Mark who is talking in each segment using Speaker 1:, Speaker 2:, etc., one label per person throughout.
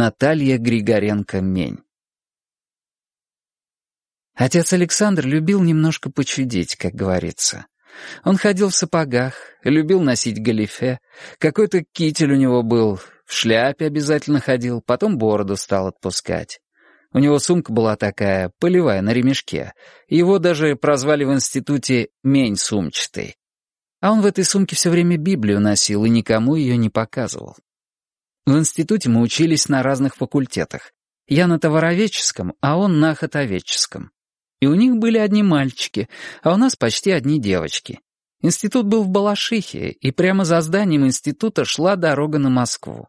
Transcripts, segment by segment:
Speaker 1: Наталья Григоренко-Мень Отец Александр любил немножко почудить, как говорится. Он ходил в сапогах, любил носить галифе, какой-то китель у него был, в шляпе обязательно ходил, потом бороду стал отпускать. У него сумка была такая, полевая, на ремешке. Его даже прозвали в институте «мень сумчатый». А он в этой сумке все время Библию носил и никому ее не показывал. В институте мы учились на разных факультетах. Я на товароведческом, а он на хотоведческом. И у них были одни мальчики, а у нас почти одни девочки. Институт был в Балашихе, и прямо за зданием института шла дорога на Москву.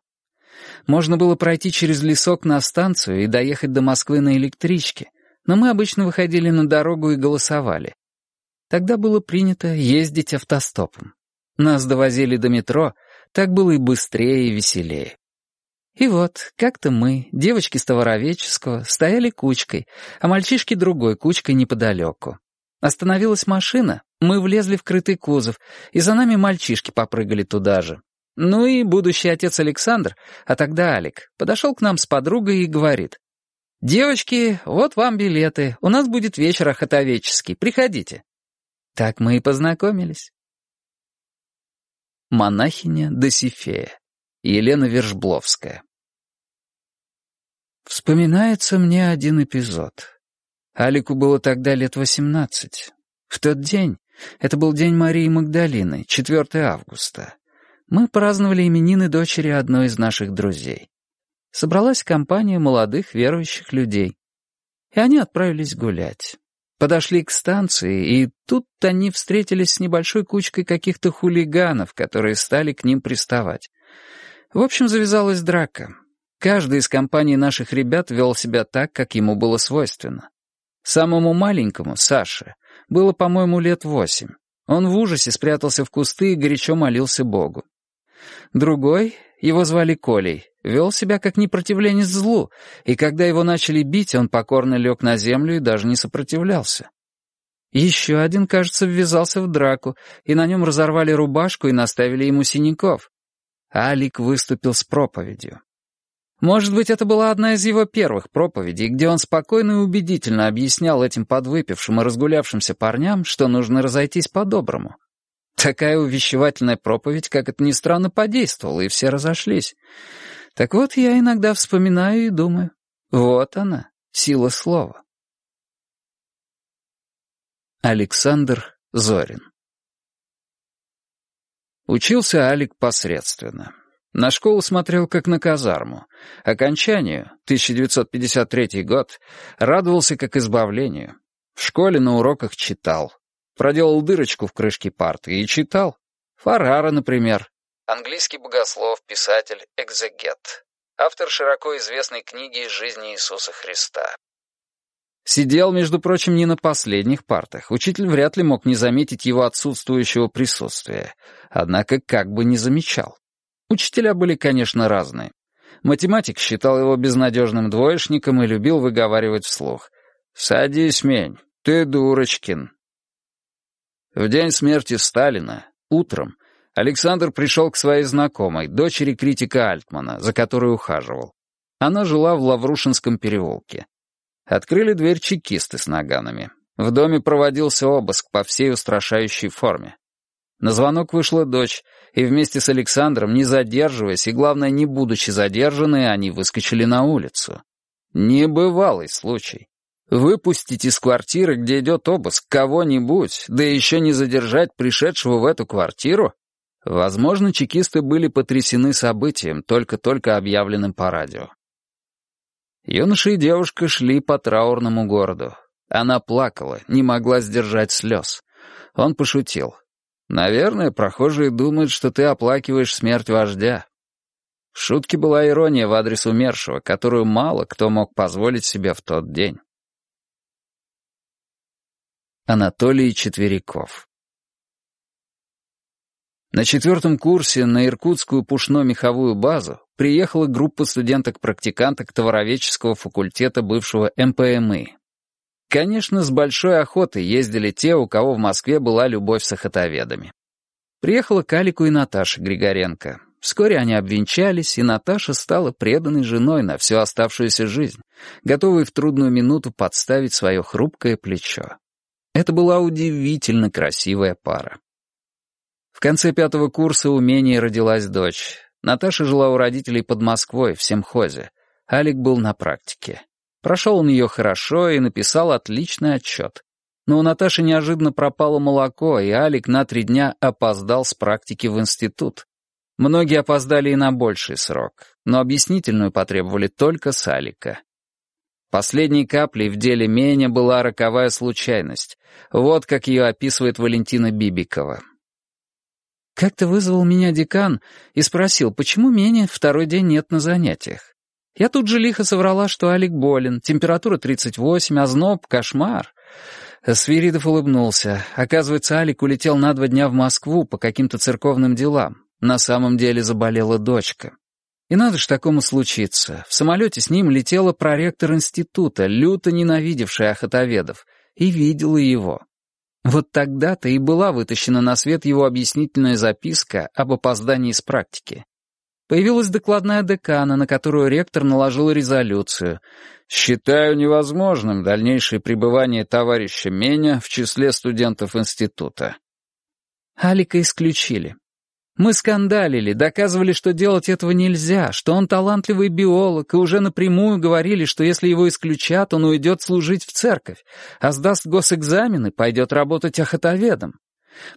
Speaker 1: Можно было пройти через лесок на станцию и доехать до Москвы на электричке, но мы обычно выходили на дорогу и голосовали. Тогда было принято ездить автостопом. Нас довозили до метро, так было и быстрее, и веселее. И вот, как-то мы, девочки с Товароведческого, стояли кучкой, а мальчишки другой кучкой неподалеку. Остановилась машина, мы влезли в крытый кузов, и за нами мальчишки попрыгали туда же. Ну и будущий отец Александр, а тогда Алик, подошел к нам с подругой и говорит. «Девочки, вот вам билеты, у нас будет вечер охотовеческий, приходите». Так мы и познакомились. Монахиня Досифея. Елена Вержбловская. Вспоминается мне один эпизод. Алику было тогда лет восемнадцать. В тот день, это был день Марии Магдалины, 4 августа, мы праздновали именины дочери одной из наших друзей. Собралась компания молодых верующих людей. И они отправились гулять. Подошли к станции, и тут они встретились с небольшой кучкой каких-то хулиганов, которые стали к ним приставать. В общем, завязалась драка. Каждый из компаний наших ребят вел себя так, как ему было свойственно. Самому маленькому, Саше, было, по-моему, лет восемь. Он в ужасе спрятался в кусты и горячо молился Богу. Другой, его звали Колей, вел себя как непротивленец злу, и когда его начали бить, он покорно лег на землю и даже не сопротивлялся. Еще один, кажется, ввязался в драку, и на нем разорвали рубашку и наставили ему синяков. Алик выступил с проповедью. Может быть, это была одна из его первых проповедей, где он спокойно и убедительно объяснял этим подвыпившим и разгулявшимся парням, что нужно разойтись по-доброму. Такая увещевательная проповедь, как это ни странно, подействовала, и все разошлись. Так вот, я иногда вспоминаю и думаю, вот она, сила слова. Александр Зорин Учился Алик посредственно. На школу смотрел как на казарму. Окончанию, 1953 год, радовался как избавлению. В школе на уроках читал. Проделал дырочку в крышке парты и читал. Фарара, например. Английский богослов, писатель, экзегет. Автор широко известной книги из жизни Иисуса Христа. Сидел, между прочим, не на последних партах. Учитель вряд ли мог не заметить его отсутствующего присутствия. Однако как бы не замечал. Учителя были, конечно, разные. Математик считал его безнадежным двоечником и любил выговаривать вслух. «Садись, мень, ты дурочкин». В день смерти Сталина, утром, Александр пришел к своей знакомой, дочери критика Альтмана, за которой ухаживал. Она жила в Лаврушинском переулке. Открыли дверь чекисты с наганами. В доме проводился обыск по всей устрашающей форме. На звонок вышла дочь, и вместе с Александром, не задерживаясь и, главное, не будучи задержаны, они выскочили на улицу. Небывалый случай. Выпустить из квартиры, где идет обыск, кого-нибудь, да еще не задержать пришедшего в эту квартиру? Возможно, чекисты были потрясены событием, только-только объявленным по радио. Юноша и девушка шли по траурному городу. Она плакала, не могла сдержать слез. Он пошутил. «Наверное, прохожие думают, что ты оплакиваешь смерть вождя». В шутке была ирония в адрес умершего, которую мало кто мог позволить себе в тот день. Анатолий Четверяков На четвертом курсе на Иркутскую пушно-меховую базу приехала группа студенток-практиканток товароведческого факультета бывшего МПМИ. Конечно, с большой охотой ездили те, у кого в Москве была любовь с охотоведами. Приехала Калику и Наташа Григоренко. Вскоре они обвенчались, и Наташа стала преданной женой на всю оставшуюся жизнь, готовой в трудную минуту подставить свое хрупкое плечо. Это была удивительно красивая пара. В конце пятого курса у Мени родилась дочь. Наташа жила у родителей под Москвой, в Семхозе. Алик был на практике. Прошел он ее хорошо и написал отличный отчет. Но у Наташи неожиданно пропало молоко, и Алик на три дня опоздал с практики в институт. Многие опоздали и на больший срок, но объяснительную потребовали только с Алика. Последней каплей в деле Меня была роковая случайность. Вот как ее описывает Валентина Бибикова. Как-то вызвал меня декан и спросил, почему Меня второй день нет на занятиях. Я тут же лихо соврала, что Алик болен, температура 38, озноб, кошмар. Свиридов улыбнулся. Оказывается, Алик улетел на два дня в Москву по каким-то церковным делам. На самом деле заболела дочка. И надо ж такому случиться. В самолете с ним летела проректор института, люто ненавидевшая охотоведов, и видела его. Вот тогда-то и была вытащена на свет его объяснительная записка об опоздании с практики. Появилась докладная декана, на которую ректор наложил резолюцию. «Считаю невозможным дальнейшее пребывание товарища Меня в числе студентов института». Алика исключили. Мы скандалили, доказывали, что делать этого нельзя, что он талантливый биолог, и уже напрямую говорили, что если его исключат, он уйдет служить в церковь, а сдаст госэкзамены, пойдет работать охотоведом.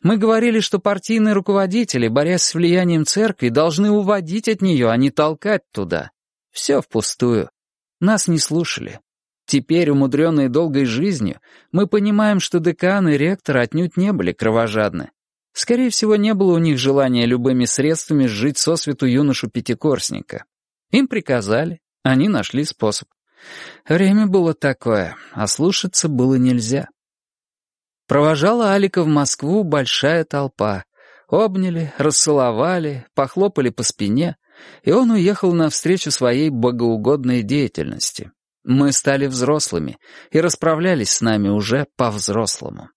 Speaker 1: Мы говорили, что партийные руководители, борясь с влиянием церкви, должны уводить от нее, а не толкать туда. Все впустую. Нас не слушали. Теперь, умудренные долгой жизнью, мы понимаем, что декан и ректор отнюдь не были кровожадны. Скорее всего, не было у них желания любыми средствами сжить сосвету юношу-пятикурсника. Им приказали, они нашли способ. Время было такое, а слушаться было нельзя. Провожала Алика в Москву большая толпа. Обняли, расцеловали, похлопали по спине, и он уехал навстречу своей богоугодной деятельности. Мы стали взрослыми и расправлялись с нами уже по-взрослому.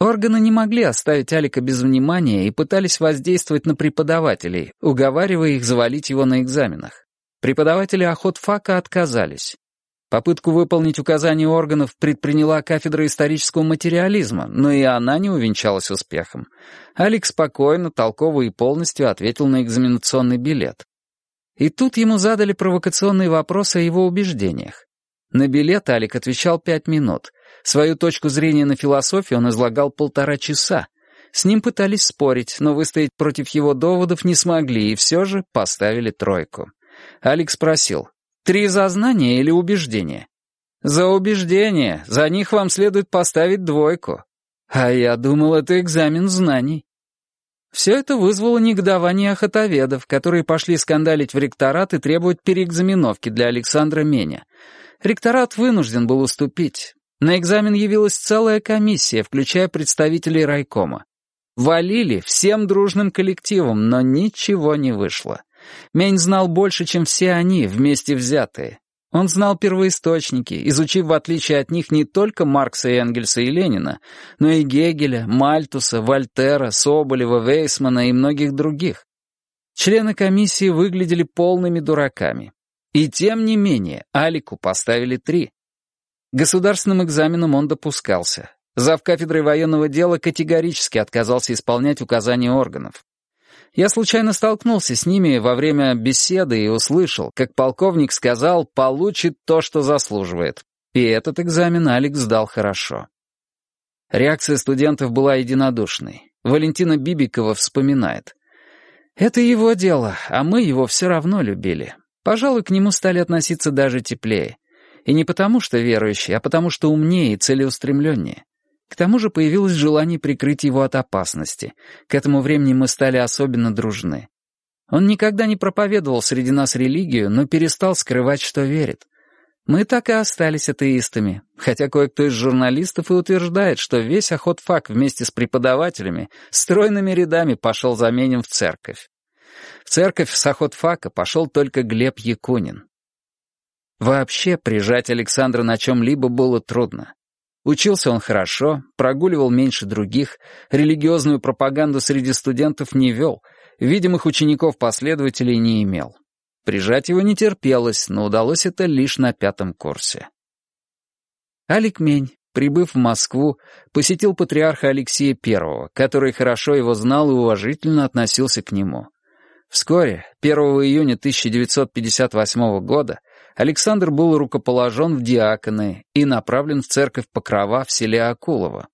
Speaker 1: Органы не могли оставить Алика без внимания и пытались воздействовать на преподавателей, уговаривая их завалить его на экзаменах. Преподаватели охотфака отказались. Попытку выполнить указания органов предприняла кафедра исторического материализма, но и она не увенчалась успехом. Алик спокойно, толково и полностью ответил на экзаменационный билет. И тут ему задали провокационные вопросы о его убеждениях. На билет Алик отвечал пять минут, Свою точку зрения на философию он излагал полтора часа. С ним пытались спорить, но выстоять против его доводов не смогли и все же поставили тройку. Алекс спросил, «Три за знание или убеждение?» «За убеждение. За них вам следует поставить двойку». «А я думал, это экзамен знаний». Все это вызвало негодование охотоведов, которые пошли скандалить в ректорат и требовать переэкзаменовки для Александра Меня. Ректорат вынужден был уступить. На экзамен явилась целая комиссия, включая представителей райкома. Валили всем дружным коллективом, но ничего не вышло. Мень знал больше, чем все они, вместе взятые. Он знал первоисточники, изучив в отличие от них не только Маркса и Энгельса и Ленина, но и Гегеля, Мальтуса, Вольтера, Соболева, Вейсмана и многих других. Члены комиссии выглядели полными дураками. И тем не менее, Алику поставили три. Государственным экзаменом он допускался. Зав кафедрой военного дела категорически отказался исполнять указания органов. Я случайно столкнулся с ними во время беседы и услышал, как полковник сказал «получит то, что заслуживает». И этот экзамен Алекс сдал хорошо. Реакция студентов была единодушной. Валентина Бибикова вспоминает. «Это его дело, а мы его все равно любили. Пожалуй, к нему стали относиться даже теплее. И не потому, что верующий, а потому, что умнее и целеустремленнее. К тому же появилось желание прикрыть его от опасности. К этому времени мы стали особенно дружны. Он никогда не проповедовал среди нас религию, но перестал скрывать, что верит. Мы так и остались атеистами, хотя кое-кто из журналистов и утверждает, что весь охотфак вместе с преподавателями стройными рядами пошел заменен в церковь. В церковь с охотфака пошел только Глеб Якунин. Вообще прижать Александра на чем-либо было трудно. Учился он хорошо, прогуливал меньше других, религиозную пропаганду среди студентов не вел Видимых учеников-последователей не имел. Прижать его не терпелось, но удалось это лишь на пятом курсе. Алик Мень, прибыв в Москву, посетил патриарха Алексея I, который хорошо его знал и уважительно относился к нему. Вскоре, 1 июня 1958 года, Александр был рукоположен в диаконы и направлен в церковь Покрова в селе Акулово.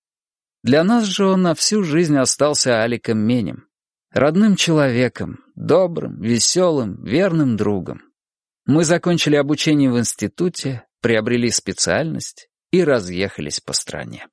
Speaker 1: Для нас же он на всю жизнь остался Аликом Менем, родным человеком, добрым, веселым, верным другом. Мы закончили обучение в институте, приобрели специальность и разъехались по стране.